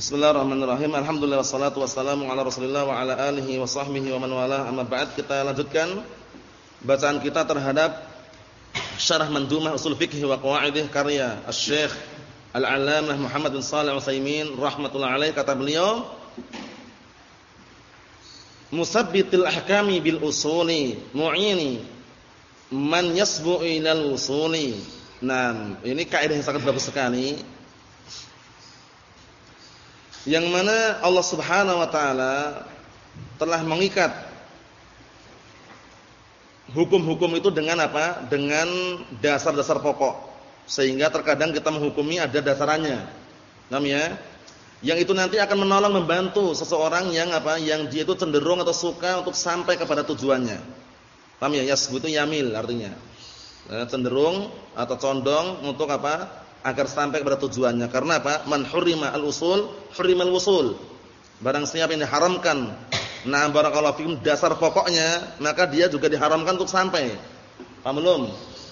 Bismillahirrahmanirrahim. Alhamdulillah wassalatu wassalamu ala Rasulillah wa ala alihi wa sahbihi wa man wala. Amma ba'd, kita lanjutkan bacaan kita terhadap Syarah Mandumah Usul Fiqh wa Qawaidih karya Asy-Syaikh Al-'Allamah Muhammad bin Shalih Al-Utsaimin rahimatullah alaih kata beliau Musabbitil ahkami bil usuli mu'ini man yasbu ilal usuli. Nah, ini kaidah yang sangat bagus sekali yang mana Allah Subhanahu wa taala telah mengikat hukum-hukum itu dengan apa? Dengan dasar-dasar pokok. Sehingga terkadang kita menghukumi ada dasarannya. Namanya yang itu nanti akan menolong membantu seseorang yang apa? Yang dia itu cenderung atau suka untuk sampai kepada tujuannya. Paham ya? Yasbu itu yamil artinya. Eh, cenderung atau condong untuk apa? Agar sampai kepada tujuannya. Karena apa? Man hurrima al-usul, hurrima al-wusul. Barang siapa yang diharamkan, nah barakallahu fikum dasar pokoknya, maka dia juga diharamkan untuk sampai. Paham belum?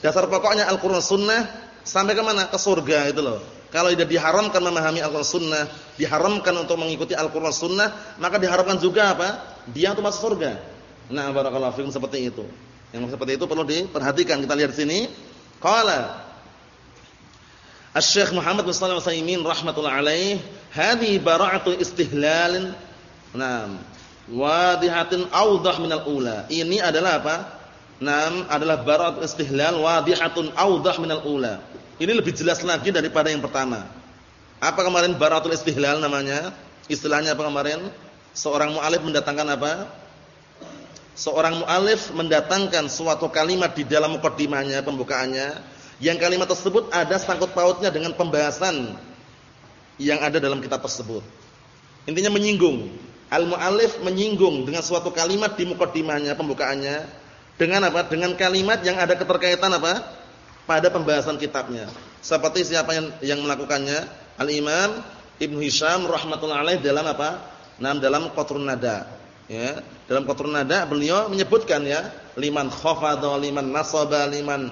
Dasar pokoknya Al-Qur'an Sunnah sampai ke mana? Ke surga itu loh. Kalau dia diharamkan memahami Al-Qur'an Sunnah, diharamkan untuk mengikuti Al-Qur'an Sunnah, maka diharamkan juga apa? Dia untuk masuk surga. Nah, barakallahu fikum seperti itu. Yang seperti itu perlu diperhatikan. Kita lihat sini. Qala Asy-Syaikh Muhammad bin Shalih Al-Utsaimin rahimatullah alaih, hadhi bara'atu istihlal. Naam. Wadihatin awdah minal ula. Ini adalah apa? Naam, adalah bara'atu istihlal wadihatun awdah minal ula. Ini lebih jelas lagi daripada yang pertama. Apa kemarin bara'atul istihlal namanya? Istilahnya apa kemarin? Seorang mu'alif mendatangkan apa? Seorang mu'alif mendatangkan suatu kalimat di dalam mukaddimahnya, pembukaannya yang kalimat tersebut ada sangkut pautnya dengan pembahasan yang ada dalam kitab tersebut. Intinya menyinggung. Al-muallif menyinggung dengan suatu kalimat di mukaddimahnya, pembukaannya dengan apa? Dengan kalimat yang ada keterkaitan apa? pada pembahasan kitabnya. Seperti siapa yang yang melakukannya? Al-Imam Ibnu Hisham rahimatullah alaih dalam apa? Nah, dalam Qatrun Nada. Ya, dalam Qatrun Nada beliau menyebutkan ya, liman khafadha, liman nasaba, liman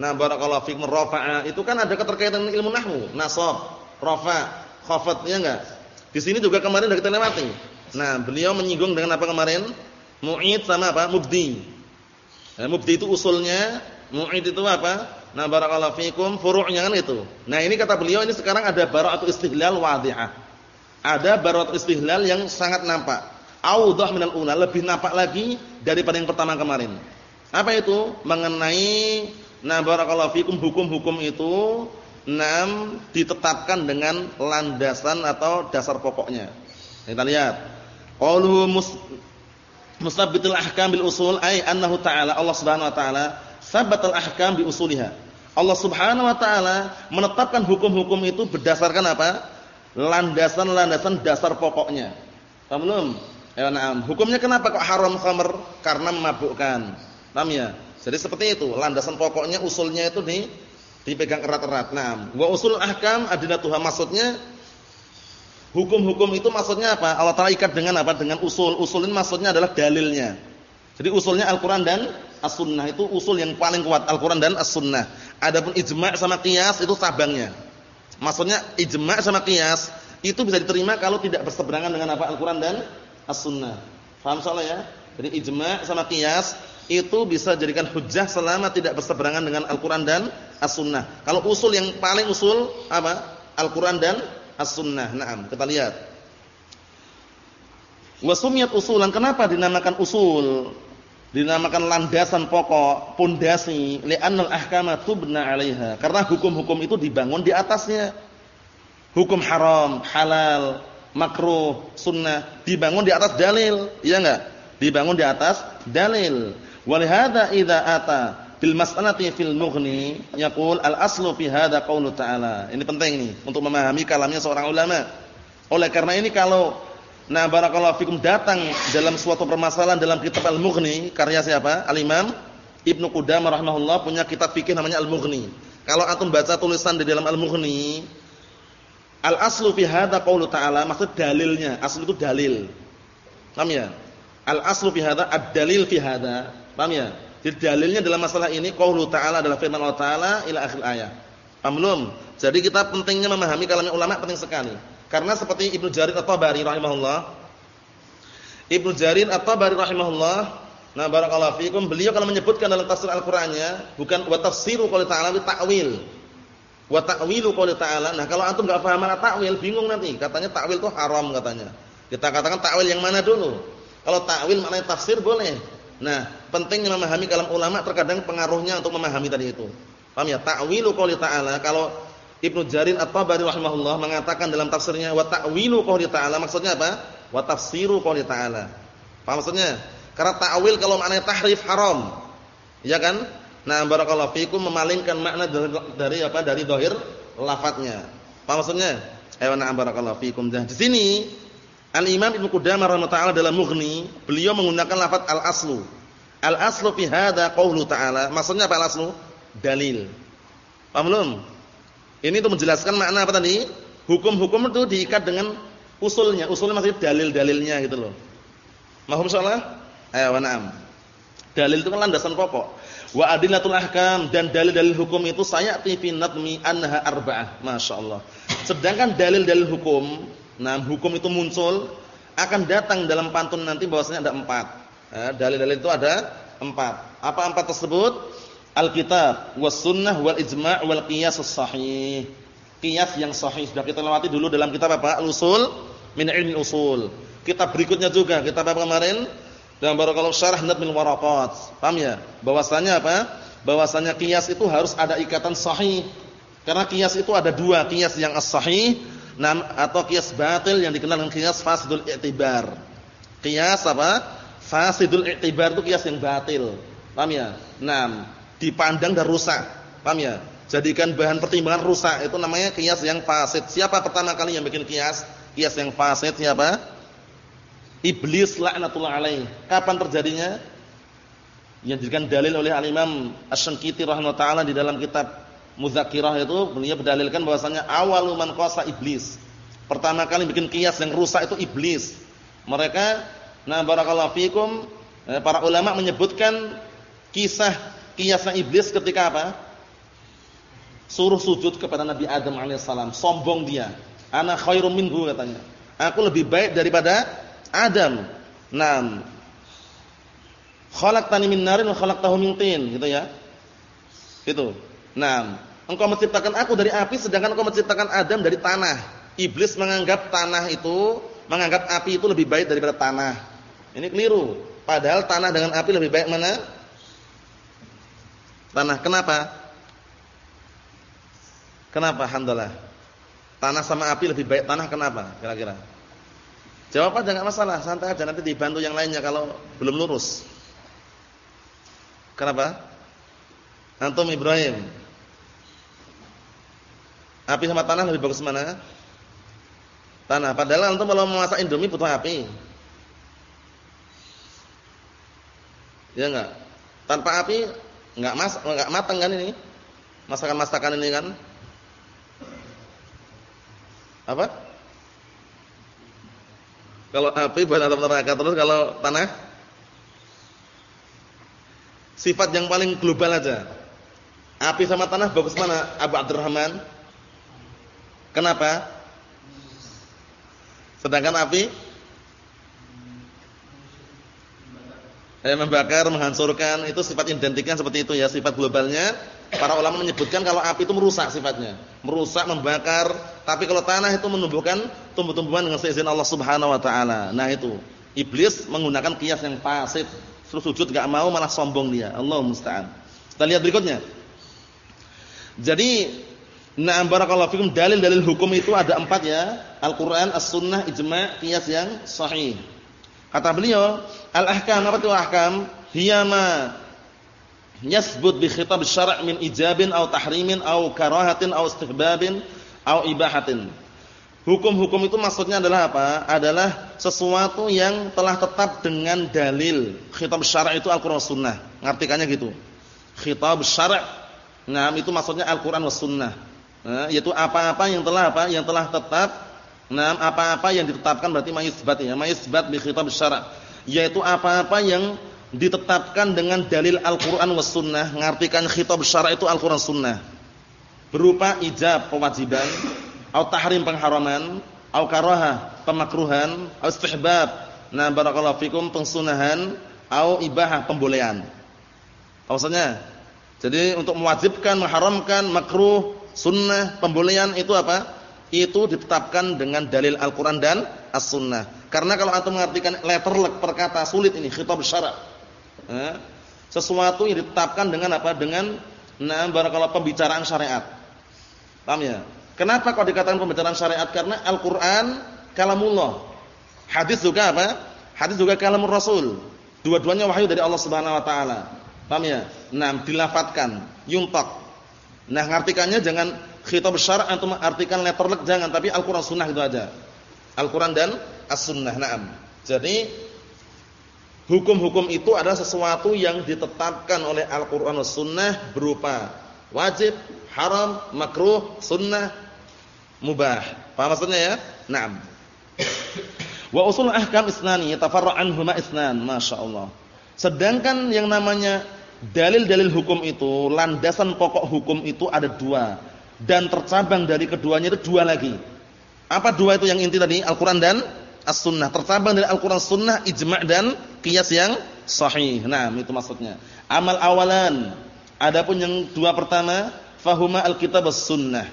Nah, barakallahu fikum rafa'a itu kan ada keterkaitan ilmu nahwu, nasab, rafa, khafat ya enggak? Di sini juga kemarin sudah kita lewati. Nah, beliau menyinggung dengan apa kemarin? Mu'id sama apa? Mubdi. Nah, mubdi itu usulnya, mu'id itu apa? Nah, barakallahu fikum furu'nya kan itu. Nah, ini kata beliau ini sekarang ada bara'atu istihlal wadhi'ah. Ada bara'atu istihlal yang sangat nampak. Audah minal ula, lebih nampak lagi daripada yang pertama kemarin. Apa itu? Mengenai Nah, barakallahu fikum hukum-hukum itu enam ditetapkan dengan landasan atau dasar pokoknya. Kita lihat. Qauluhu musabbitul ahkam bil usul ay annahu ta'ala Allah Subhanahu wa taala sabbatal ahkam bi usuliha. Allah Subhanahu wa taala menetapkan hukum-hukum itu berdasarkan apa? Landasan-landasan dasar pokoknya. Paham belum? Ya, nah, hukumnya kenapa kok haram khamr? Karena memabukkan. Paham ya? Jadi seperti itu, landasan pokoknya usulnya itu di dipegang erat-erat. Nah, wa usul ahkam Tuhan maksudnya hukum-hukum itu maksudnya apa? Allah Taala ikat dengan apa? Dengan usul. Usul ini maksudnya adalah dalilnya. Jadi usulnya Al-Qur'an dan As-Sunnah itu usul yang paling kuat Al-Qur'an dan As-Sunnah. Adapun ijma' sama qiyas itu sabangnya. Maksudnya ijma' sama qiyas itu bisa diterima kalau tidak berseberangan dengan apa? Al-Qur'an dan As-Sunnah. Paham soalnya ya? Jadi ijma' sama qiyas itu bisa jadikan hujah selama tidak berseberangan dengan Al-Qur'an dan As-Sunnah. Kalau usul yang paling usul apa? Al-Qur'an dan As-Sunnah. Naam, kita lihat. Wasumiyat usulan kenapa dinamakan usul? Dinamakan landasan pokok, pondasi, li'annal ahkama tubna 'alaiha. Karena hukum-hukum itu dibangun di atasnya. Hukum haram, halal, makruh, sunnah dibangun di atas dalil, iya enggak? Dibangun di atas dalil. Walihada idza ata bil mas'alati fil mughni yaqul al aslu fi hadza qaulu ta'ala. Ini penting ini untuk memahami kalamnya seorang ulama. Oleh karena ini kalau nah barakallahu fikum datang dalam suatu permasalahan dalam kitab Al-Mughni karya siapa? Al-Imam Ibnu Qudamah rahimahullah punya kitab fikih namanya Al-Mughni. Kalau antum baca tulisan di dalam Al-Mughni al aslu fi hadza qaulu ta'ala maksud dalilnya, aslu itu dalil. Paham ya? Al aslu fi hadza ad-dalil fi hadza Paham ya? Jadi dalilnya dalam masalah ini qaulu ta'ala adalah firman Allah Ta'ala ila akhir ayat. Paham belum? Jadi kita pentingnya memahami kalamnya ulama penting sekali. Karena seperti Ibnu Jarir At-Tabari rahimahullah. Ibnu Jarir At-Tabari rahimahullah, nah barakallahu fikum, beliau kalau menyebutkan dalam tafsir Al-Qur'annya bukan wa tafsiru qouli ta'ala bi ta'wil. Wa ta'wilu qouli ta'ala. Nah, kalau antum enggak paham mana ta'wil, bingung nanti. Katanya ta'wil itu haram katanya. Kita katakan ta'wil yang mana dulu? Kalau ta'wil maknanya tafsir boleh. Nah, pentingnya memahami kalam ulama terkadang pengaruhnya untuk memahami tadi itu. Paham ya? Ta'wilu qouli ta'ala kalau Ibnu Jarir At-Tabari rahimahullah mengatakan dalam tafsirnya wa ta'wilu qouli ta'ala maksudnya apa? Wa tafsiru qouli ta'ala. Paham maksudnya? Karena ta'wil kalau maknanya tahrif haram. Ya kan? Nah, barakallahu fikum memalingkan makna dari, dari apa? Dari zahir lafadznya. Paham maksudnya? Ayo na'am barakallahu fikum. Di sini Al-Imam Ibnu Qudamah rahimahullah dalam Mughni, beliau menggunakan lafaz al-aslu. Al-aslu fi hadza qaulu ta'ala. Maksudnya apa al-aslu? Dalil. Paham belum? Ini untuk menjelaskan makna apa tadi? Hukum-hukum itu diikat dengan usulnya. Usulnya maksudnya dalil-dalilnya gitu loh. Mahum salah? Ayo na'am. Dalil itu kan landasan pokok. Wa adillatul ahkam dan dalil-dalil hukum itu sayati fi nadmi annaha arba'ah. Masyaallah. Sedangkan dalil-dalil hukum, nah hukum itu muncul akan datang dalam pantun nanti bahwasanya ada empat. Dalil-dalil itu ada empat. Apa empat tersebut? Alkitab, was sunnah, wal ijma' wal qiyas sahih. Qiyas yang sahih sudah kita lewati dulu dalam kitab apa? Al-Usul min ilmi usul. Kitab berikutnya juga kitab apa kemarin? Dalam barakallahu syarah Nadmil Waraqat. Paham ya? Bahwasanya apa? Bahwasanya qiyas itu harus ada ikatan sahih. Karena qiyas itu ada dua, qiyas yang as-sahih atau qiyas batil yang dikenal dengan qiyas fasidul i'tibar. Qiyas apa? Fasidul i'tibar itu qiyas yang batil. Paham ya? Naam dipandang dan rusak. Paham ya? Jadikan bahan pertimbangan rusak itu namanya kias yang fasid. Siapa pertama kali yang bikin kias? Kias yang fasid siapa? Iblis laknatullah alaih. Kapan terjadinya? Yang dijadikan dalil oleh al-Imam rahimahullah taala di dalam kitab Mudzakirah itu beliau berdalilkan bahwasanya awalu man qasa iblis. Pertama kali bikin kias yang rusak itu iblis. Mereka nah barakallahu fikum eh, para ulama menyebutkan kisah kiasnya iblis ketika apa? Suruh sujud kepada Nabi Adam alaihissalam, sombong dia. Ana khairum minhu katanya. Aku lebih baik daripada Adam. Naam. Khalaqtani min narin wa khalaqtahu min tin, gitu ya. Itu. Naam. Engkau menciptakan aku dari api sedangkan engkau menciptakan Adam dari tanah. Iblis menganggap tanah itu, menganggap api itu lebih baik daripada tanah. Ini keliru. Padahal tanah dengan api lebih baik mana? Tanah kenapa? Kenapa alhamdulillah? Tanah sama api lebih baik tanah kenapa kira-kira? Jawab aja enggak masalah, santai aja nanti dibantu yang lainnya kalau belum lurus. Kenapa? Antum Ibrahim. Api sama tanah lebih bagus mana? Tanah. Padahal antum kalau memasak Indomie butuh api. Ya enggak? Tanpa api Enggak mas, enggak matang kan ini? Masakan-masakan ini kan? Apa? Kalau api buat atap neraka terus kalau tanah sifat yang paling global aja. Api sama tanah bagus mana? Abu Abdurrahman. Kenapa? Sedangkan api eh, membakar, menghancurkan, itu sifat identiknya seperti itu ya, sifat globalnya. Para ulama menyebutkan kalau api itu merusak sifatnya, merusak, membakar. Tapi kalau tanah itu menumbuhkan tumbuh-tumbuhan dengan seizin Allah Subhanahu Wa Taala. Nah itu, iblis menggunakan kias yang fasid, suruh sujud gak mau malah sombong dia. Allah musta'an. Kita lihat berikutnya. Jadi, na'am barakallahu fikum dalil-dalil hukum itu ada empat ya. Al-Quran, As-Sunnah, Ijma' kias yang sahih. Kata beliau, Al-ahkam apa itu ahkam? Hiya ma yasbut bi khitab syara' min ijabin aw tahrimin aw karahatin aw istihbabin aw ibahatin. Hukum-hukum itu maksudnya adalah apa? Adalah sesuatu yang telah tetap dengan dalil. Khitab syara' itu Al-Qur'an Sunnah. Ngartikannya gitu. Khitab syara' nah itu maksudnya Al-Qur'an was Sunnah. Nah, yaitu apa-apa yang telah apa? Yang telah tetap nah apa-apa yang ditetapkan berarti mayisbat ya. Mayisbat bi khitab syara' yaitu apa-apa yang ditetapkan dengan dalil Al-Qur'an was sunnah, ngartikan khitab syara' itu Al-Qur'an sunnah. Berupa ijab kewajiban atau tahrim pengharaman au karaha, pemakruhan, au istihbab. Nah, barakallahu fikum pengsunahan au ibahah, pembolehan. Maksudnya? Jadi untuk mewajibkan, mengharamkan, makruh, sunnah, pembolehan itu apa? Itu ditetapkan dengan dalil Al-Qur'an dan As-Sunnah. Karena kalau antum mengartikan letterlek perkata sulit ini khitab syara'. Eh? Sesuatu yang ditetapkan dengan apa? Dengan nah barakallahu pembicaraan syariat. Paham ya? Kenapa kok dikatakan pembicaraan syariat? Karena Al-Qur'an kalamullah. Hadis juga apa? Hadis juga kalamur Rasul. Dua-duanya wahyu dari Allah Subhanahu wa taala. Paham ya? Nah, dilafatkan, yuntak. Nah, ngartikannya jangan khitab syara' antum artikan letterlek jangan, tapi Al-Qur'an sunnah itu aja. Al-Qur'an dan As-Sunnah. Naam. Jadi hukum-hukum itu adalah sesuatu yang ditetapkan oleh Al-Qur'an dan Sunnah berupa wajib, haram, makruh, sunnah, mubah. Paham maksudnya ya? Naam. Wa usul ahkam isnani yatafarra' anhuma isnan, masyaallah. Sedangkan yang namanya dalil-dalil hukum itu, landasan pokok hukum itu ada dua dan tercabang dari keduanya itu dua lagi. Apa dua itu yang inti tadi? Al-Qur'an dan As-Sunnah. Tercabang dari Al-Qur'an Sunnah, ijma' dan qiyas yang sahih. Nah, itu maksudnya. Amal awalan. Adapun yang dua pertama, fahuma al-kitab as-sunnah.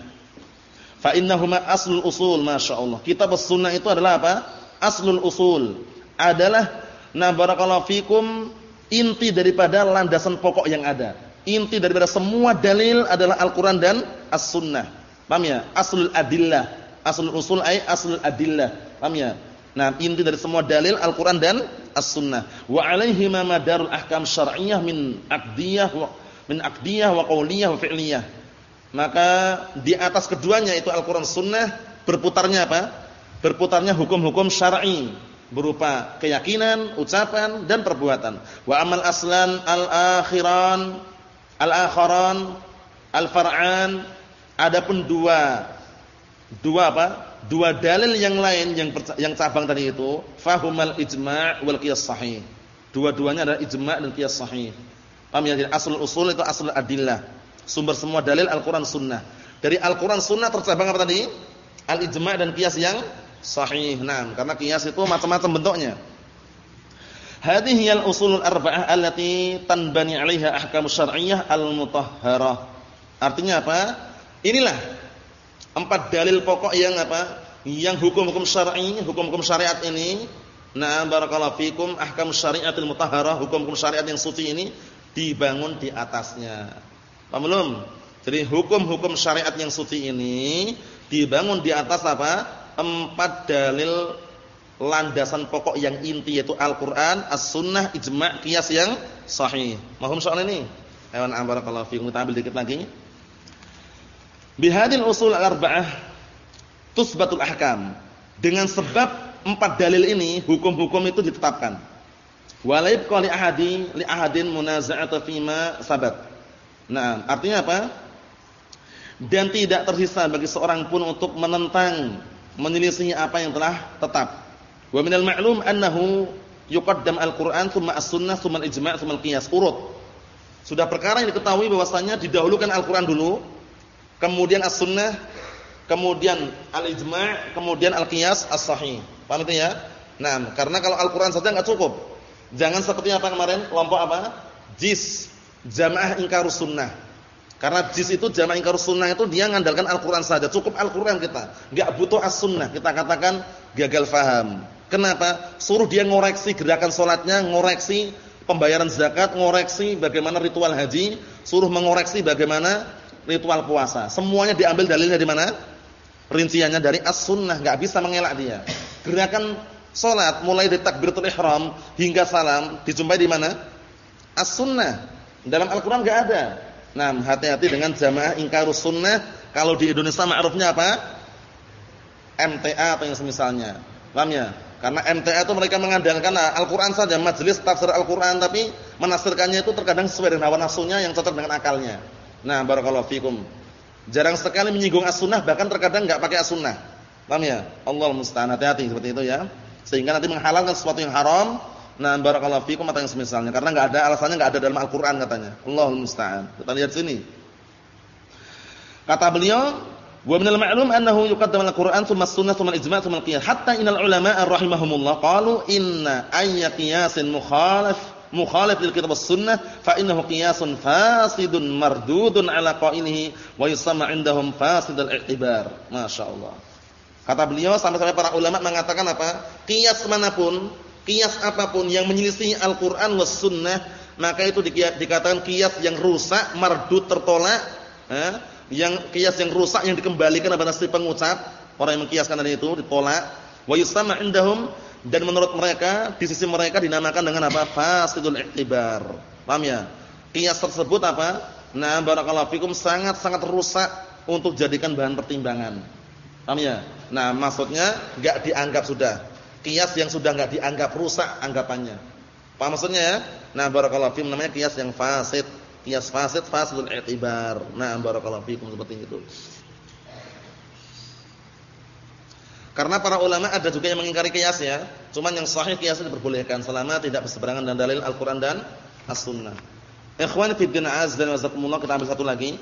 Fa innahuma aslul usul, masyaallah. Kitab as-sunnah itu adalah apa? aslul usul adalah nah barakallahu fikum inti daripada landasan pokok yang ada. Inti daripada semua dalil adalah Al-Qur'an dan As-Sunnah. Paham ya? Aslul adillah. Aslul usul ay aslul adillah. Paham ya? Nah, inti dari semua dalil Al-Qur'an dan As-Sunnah. Wa 'alaihi ma madarul ahkam syar'iyyah min aqdiyah wa min aqdiyah wa qauliyah wa fi'liyah. Maka di atas keduanya itu Al-Qur'an Sunnah berputarnya apa? berputarnya hukum-hukum syar'i berupa keyakinan, ucapan dan perbuatan. Wa amal aslan al-akhiran al-akharan al-far'an adapun dua dua apa? Dua dalil yang lain yang yang cabang tadi itu fahumal ijma' wal qiyas sahih. Dua-duanya adalah ijma' dan qiyas sahih. Paham ya? Jadi aslul usul itu aslul adillah. Sumber semua dalil Al-Qur'an Sunnah. Dari Al-Qur'an Sunnah tercabang apa tadi? Al-ijma' dan qiyas yang sahih. Naam, karena kias itu macam-macam bentuknya. Hadhihi al-usulul arba'ah allati tanbani 'alaiha ahkamus syar'iyyah al-mutahharah. Artinya apa? Inilah empat dalil pokok yang apa? Yang hukum-hukum syar'i, hukum-hukum syariat ini, nah barakallahu fikum ahkamus syari'atil mutahharah, hukum-hukum syariat yang suci ini dibangun di atasnya. Paham belum? Jadi hukum-hukum syariat yang suci ini dibangun di atas apa? empat dalil landasan pokok yang inti yaitu Al-Qur'an, As-Sunnah, ijma', qiyas yang sahih. Mahum soal ini? Ayo barakallahu fiikum kita ambil dikit lagi. Bihadil usul al-arba'ah tusbatul ahkam. Dengan sebab empat dalil ini hukum-hukum itu ditetapkan. Walaib qali ahadi li ahadin munaza'ata fima sabat. Nah, artinya apa? Dan tidak tersisa bagi seorang pun untuk menentang menyelisih apa yang telah tetap. Wa minal ma'lum annahu yuqaddam al-Qur'an tsumma as-sunnah tsumma al-ijma' tsumma al-qiyas urut. Sudah perkara yang diketahui bahwasanya didahulukan Al-Qur'an dulu, kemudian as-sunnah, kemudian al-ijma', kemudian al-qiyas as-sahih. Paham itu ya? Nah, karena kalau Al-Qur'an saja enggak cukup. Jangan seperti apa kemarin kelompok apa? Jis, jamaah ingkarus sunnah. Karena jis itu jamaah ingkar sunnah itu dia mengandalkan Al-Quran saja. Cukup Al-Quran kita. Enggak butuh as-sunnah. Kita katakan gagal faham. Kenapa? Suruh dia ngoreksi gerakan sholatnya, ngoreksi pembayaran zakat, ngoreksi bagaimana ritual haji, suruh mengoreksi bagaimana ritual puasa. Semuanya diambil dalilnya di mana? Rinciannya dari as-sunnah. Enggak bisa mengelak dia. Gerakan sholat mulai dari takbiratul ihram hingga salam dijumpai di mana? As-sunnah. Dalam Al-Quran enggak ada. Nah, hati-hati dengan jamaah ingkarus sunnah. Kalau di Indonesia ma'rufnya apa? MTA atau yang semisalnya. Paham ya? Karena MTA itu mereka mengandalkan Al-Qur'an saja, majelis tafsir Al-Qur'an tapi menafsirkannya itu terkadang sesuai dengan hawa nafsunya yang cocok dengan akalnya. Nah, barakallahu fikum. Jarang sekali menyinggung as-sunnah bahkan terkadang enggak pakai as-sunnah. Paham ya? Allah musta'an hati-hati seperti itu ya. Sehingga nanti menghalalkan sesuatu yang haram Nah, barakallahu fikum atau yang semisalnya karena enggak ada alasannya enggak ada dalam Al-Qur'an katanya. Allahul musta'an. Kita lihat sini. Kata beliau, Wa min al-ma'lum annahu yuqaddamu al-Qur'an thumma as-sunnah thumma al-ijma' thumma al-qiyas. Hatta innal ulama'a rahimahumullah qalu inna ayya qiyasin mukhalif mukhalif lil kitab was-sunnah fa innahu qiyasun fasidun mardudun ala qailihi wa yusamma 'indahum fasid al-i'tibar. Masyaallah. Kata beliau sampai-sampai para ulama mengatakan apa? Qiyas mana pun, qiyas apa pun yang menyelisih Al-Qur'an was sunnah, maka itu dikatakan qiyas yang rusak, mardud tertolak, eh? Yang kias yang rusak yang dikembalikan kepada si pengucap, orang yang mengkiaskan tadi itu ditolak. Wa yusama indahum dan menurut mereka di sisi mereka dinamakan dengan apa? Fasidul i'tibar. Paham ya? Kias tersebut apa? Nah, barakallahu fikum sangat-sangat rusak untuk jadikan bahan pertimbangan. Paham ya? Nah, maksudnya enggak dianggap sudah. Kias yang sudah enggak dianggap rusak anggapannya. Paham maksudnya ya? Nah, barakallahu fikum namanya kias yang fasid kias fasid fasidul i'tibar. Nah, barakallahu fikum seperti itu. Karena para ulama ada juga yang mengingkari kias ya. Cuman yang sahih kias diperbolehkan selama tidak berseberangan dengan dalil Al-Qur'an dan As-Sunnah. Ikhwan fi din azza wa jazakumullah kita ambil satu lagi.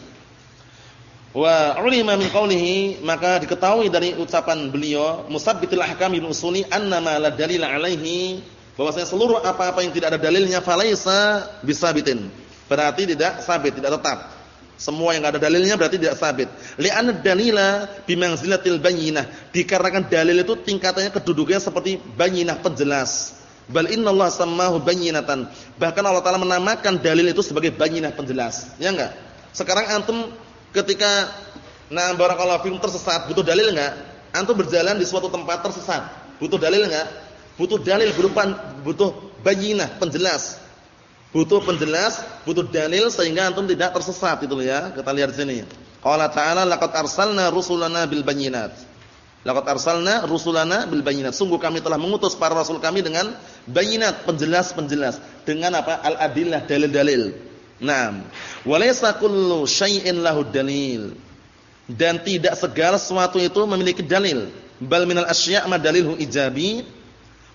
Wa ulima min qawlihi maka diketahui dari ucapan beliau musabbitul ahkam bil usuli annama la dalil alaihi bahwasanya seluruh apa-apa yang tidak ada dalilnya falaisa bisabitin Berarti tidak sabit, tidak tetap. Semua yang ada dalilnya berarti tidak sabit. Li'anna dalila bimanzilatil bayyinah. Dikarenakan dalil itu tingkatannya kedudukannya seperti bayyinah penjelas. Bal innallaha sammahu bayyinatan. Bahkan Allah Taala menamakan dalil itu sebagai bayyinah penjelas. Ya enggak? Sekarang antum ketika nah barakallahu fikum tersesat, butuh dalil enggak? Antum berjalan di suatu tempat tersesat, butuh dalil enggak? Butuh dalil berupa butuh bayyinah penjelas butuh penjelas, butuh dalil sehingga antum tidak tersesat itu ya. Kita lihat sini. Qala ta'ala laqad arsalna rusulana bil bayyinat. Laqad arsalna rusulana bil bayyinat. Sungguh kami telah mengutus para rasul kami dengan bayyinat, penjelas-penjelas. Dengan apa? Al-adillah, dalil-dalil. Naam. Walaysa kullu syai'in lahu dalil. Dan tidak segala sesuatu itu memiliki dalil. Bal minal asya' ma dalilhu ijabi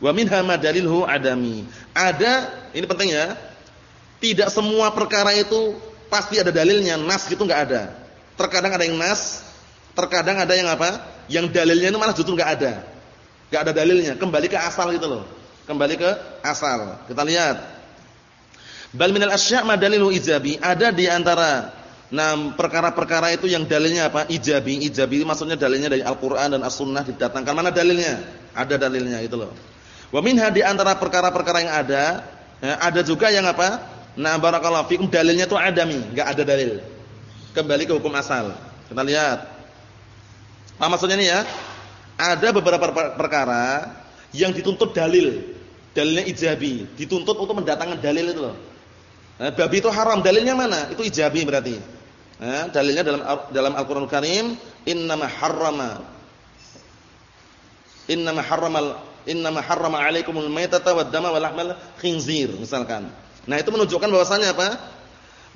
wa minha ma dalilhu adami. Ada, ini penting ya tidak semua perkara itu pasti ada dalilnya, nas gitu enggak ada. Terkadang ada yang nas, terkadang ada yang apa? Yang dalilnya itu malah justru enggak ada. Enggak ada dalilnya, kembali ke asal gitu loh. Kembali ke asal. Kita lihat. Bal minal asya' ma dalilu ijabi. Ada di antara nah perkara-perkara itu yang dalilnya apa? Ijabi. Ijabi maksudnya dalilnya dari Al-Qur'an dan As-Sunnah didatangkan. Mana dalilnya? Ada dalilnya itu loh. Wa minha di antara perkara-perkara yang ada, ya, ada juga yang apa? Nah barakallahu fikum dalilnya itu adami, enggak ada dalil. Kembali ke hukum asal. Kita lihat. Apa maksudnya ini ya? Ada beberapa perkara yang dituntut dalil. Dalilnya ijabi, dituntut untuk mendatangkan dalil itu loh. Nah, babi itu haram, dalilnya mana? Itu ijabi berarti. Nah, dalilnya dalam dalam Al-Qur'an Al Karim, innama harrama innama harramal innama harrama 'alaikumul maitata wad dama wa lahmal khinzir misalkan. Nah, itu menunjukkan bahwasannya apa?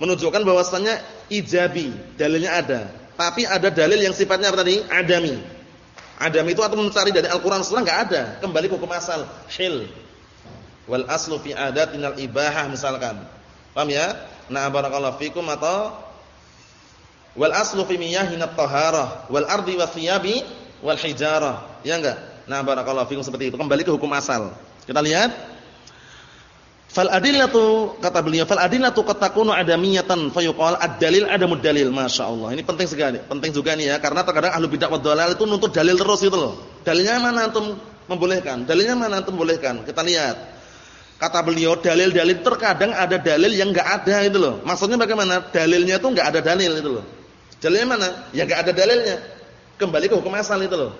Menunjukkan bahwasannya ijabi, dalilnya ada. Tapi ada dalil yang sifatnya apa tadi? Adami. Adami itu atau mencari dari Al-Qur'an Sunnah enggak ada. Kembali ke hukum asal, hil. Wal aslu fi adatinal ibahah misalkan. Paham ya? Nah, barakallahu fikum atau wal aslu fi miyahinat taharah wal ardi thiyabi wal hijarah. Ya enggak? Nah, barakallahu fikum seperti itu. Kembali ke hukum asal. Kita lihat Fal adillatu kata beliau fal adillatu qad takunu adamiyatan fayuqal ad-dalil adamud dalil. Masyaallah. Ini penting sekali. Penting juga nih ya karena terkadang ahlu bidah wad dhalal itu nuntut dalil terus gitu loh. Dalilnya mana antum membolehkan? Dalilnya mana antum bolehkan? Kita lihat. Kata beliau dalil-dalil terkadang ada dalil yang enggak ada itu loh. Maksudnya bagaimana? Dalilnya tuh enggak ada dalil itu loh. Dalilnya mana? Ya enggak ada dalilnya. Kembali ke hukum asal itu loh.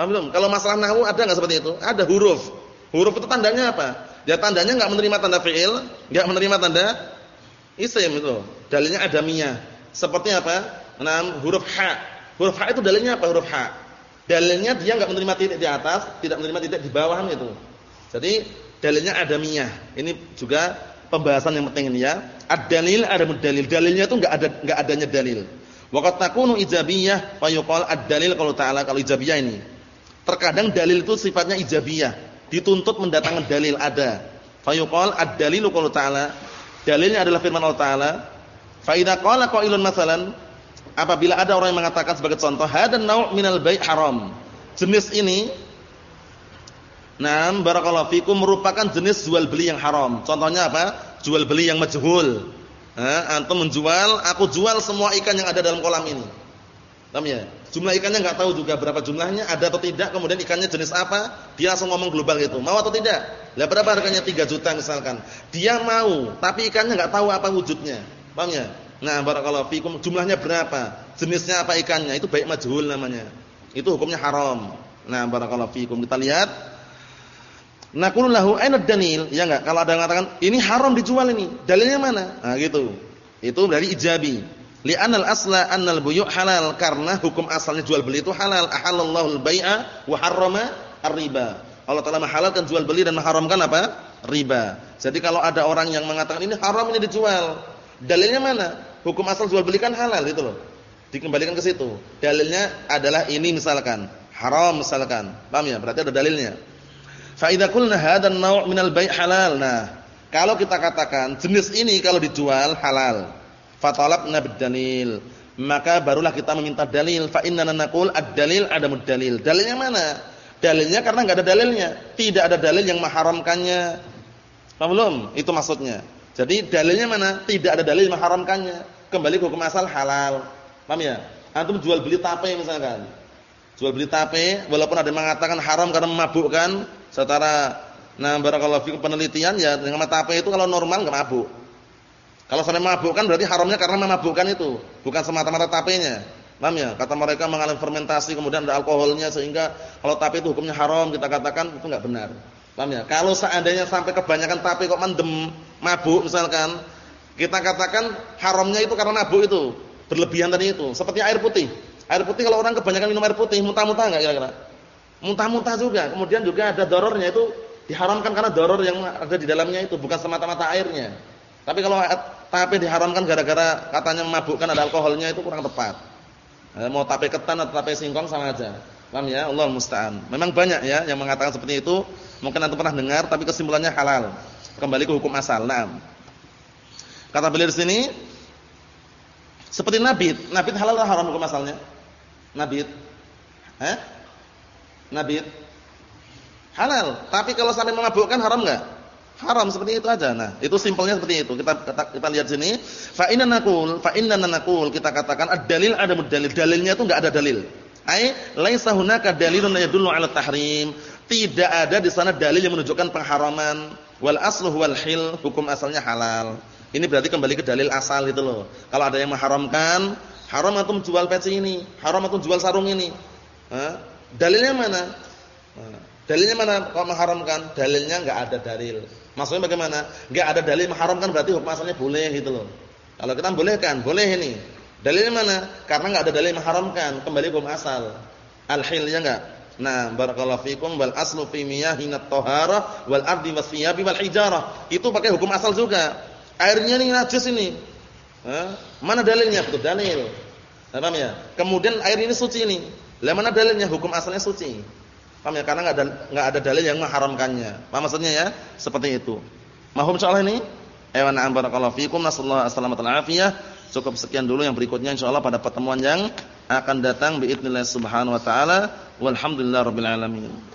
Paham belum? Kalau masalah nahwu ada enggak seperti itu? Ada huruf. Huruf itu tandanya apa? Ya tandanya enggak menerima tanda fi'il, enggak menerima tanda isim itu. Dalilnya adamiyah. Seperti apa? Enam huruf ha. Huruf ha itu dalilnya apa huruf ha? Dalilnya dia enggak menerima titik di atas, tidak menerima titik di bawah itu. Jadi dalilnya adamiyah. Ini juga pembahasan yang penting ini ya. Ad-dalil ada dalil. Dalilnya itu enggak ada enggak adanya dalil. Waqat takunu ijabiyah fa yuqal ad-dalil kalau ta'ala kalau ijabiyah ini. Terkadang dalil itu sifatnya ijabiyah dituntut mendatangkan dalil ada. Fayuqal ad-dalilu qaulu ta'ala. Dalilnya adalah firman Allah Ta'ala. Fa idza qala qailun masalan apabila ada orang yang mengatakan sebagai contoh hadan nau' minal bai' haram. Jenis ini Nah, barakallahu fikum merupakan jenis jual beli yang haram. Contohnya apa? Jual beli yang majhul. Eh, antum menjual, aku jual semua ikan yang ada dalam kolam ini. Paham ya? Jumlah ikannya enggak tahu juga berapa jumlahnya, ada atau tidak, kemudian ikannya jenis apa, dia langsung ngomong global gitu. Mau atau tidak? Lah berapa harganya 3 juta misalkan. Dia mau, tapi ikannya enggak tahu apa wujudnya. Paham ya? Nah, barakallahu fikum, jumlahnya berapa? Jenisnya apa ikannya? Itu baik majhul namanya. Itu hukumnya haram. Nah, barakallahu fikum. Kita lihat Naqulu lahu aina dalil? Ya enggak? Kalau ada yang mengatakan ini haram dijual ini, dalilnya mana? Nah, gitu. Itu dari ijabi. Li'anal asla annal buyu' halal karena hukum asalnya jual beli itu halal. Ahallallahu al-bai'a wa harrama ar-riba. Allah Taala menghalalkan jual beli dan mengharamkan apa? Riba. Jadi kalau ada orang yang mengatakan ini haram ini dijual, dalilnya mana? Hukum asal jual beli kan halal itu loh. Dikembalikan ke situ. Dalilnya adalah ini misalkan, haram misalkan. Paham ya? Berarti ada dalilnya. Fa idza qulna hadzal naw' minal bai' halal. Nah, kalau kita katakan jenis ini kalau dijual halal, fatalabna bid-dalil, maka barulah kita meminta dalil. Fa inna naqul ad-dalil adamud dalil. Dalilnya mana? Dalilnya karena enggak ada dalilnya. Tidak ada dalil yang mengharamkannya. Paham belum? Itu maksudnya. Jadi dalilnya mana? Tidak ada dalil mengharamkannya. Kembali ke hukum halal. Paham ya? Antum jual beli tape misalkan. Jual beli tape walaupun ada yang mengatakan haram karena memabukkan, secara nah barakallahu fikum penelitian ya dengan tape itu kalau normal enggak mabuk. Kalau sampai mabuk berarti haramnya karena memabukkan itu, bukan semata-mata tapenya. Paham ya? Kata mereka mengalami fermentasi kemudian ada alkoholnya sehingga kalau tape itu hukumnya haram kita katakan itu enggak benar. Paham ya? Kalau seandainya sampai kebanyakan tape kok mendem, mabuk misalkan, kita katakan haramnya itu karena mabuk itu, berlebihan tadi itu. Seperti air putih. Air putih kalau orang kebanyakan minum air putih, muntah-muntah enggak kira-kira? Muntah-muntah juga. Kemudian juga ada dorornya itu diharamkan karena doror yang ada di dalamnya itu bukan semata-mata airnya. Tapi kalau tape diharamkan gara-gara katanya memabukkan ada alkoholnya itu kurang tepat. Eh, mau tape ketan atau tape singkong sama aja. Paham ya? Allah musta'an. Memang banyak ya yang mengatakan seperti itu. Mungkin antum pernah dengar tapi kesimpulannya halal. Kembali ke hukum asal. Naam. Kata beliau di sini seperti nabit. Nabit halal atau haram hukum asalnya? Nabit. Eh? Nabit halal. Tapi kalau sampai memabukkan haram enggak? Haram seperti itu aja. Nah, itu simpelnya seperti itu. Kita kita, kita lihat sini. Fa inna naqul, fa inna naqul kita katakan ad-dalil ada dalil. Dalilnya itu enggak ada dalil. Ai laisa hunaka dalilun yadullu 'ala tahrim. Tidak ada di sana dalil yang menunjukkan pengharaman. Wal aslu wal hil, hukum asalnya halal. Ini berarti kembali ke dalil asal itu loh. Kalau ada yang mengharamkan, haram atau jual peci ini, haram atau jual sarung ini. Dalilnya mana? Nah, dalilnya mana kalau mengharamkan? Dalilnya enggak ada dalil. Maksudnya bagaimana? Enggak ada dalil mengharamkan berarti hukum asalnya boleh gitu loh. Kalau kita bolehkan, boleh ini. Dalilnya mana? Karena enggak ada dalil mengharamkan, kembali hukum asal. Al-hil ya enggak? Nah, barakallahu fikum wal aslu fi miyahin at-taharah wal ardi was-siyabi wal hijarah. Itu pakai hukum asal juga. Airnya ini najis ini. Hah? Mana dalilnya? Betul dalil. Paham ya? Kemudian air ini suci ini. Lah mana dalilnya hukum asalnya suci? Paham ya? Karena enggak ada enggak ada dalil yang mengharamkannya. Paham maksudnya ya? Seperti itu. Mahum insyaallah ini. Ayo na'am barakallahu fikum. Nasallahu assalamatul afiyah. Cukup sekian dulu yang berikutnya insyaallah pada pertemuan yang akan datang biidznillah subhanahu wa taala. Walhamdulillahirabbil alamin.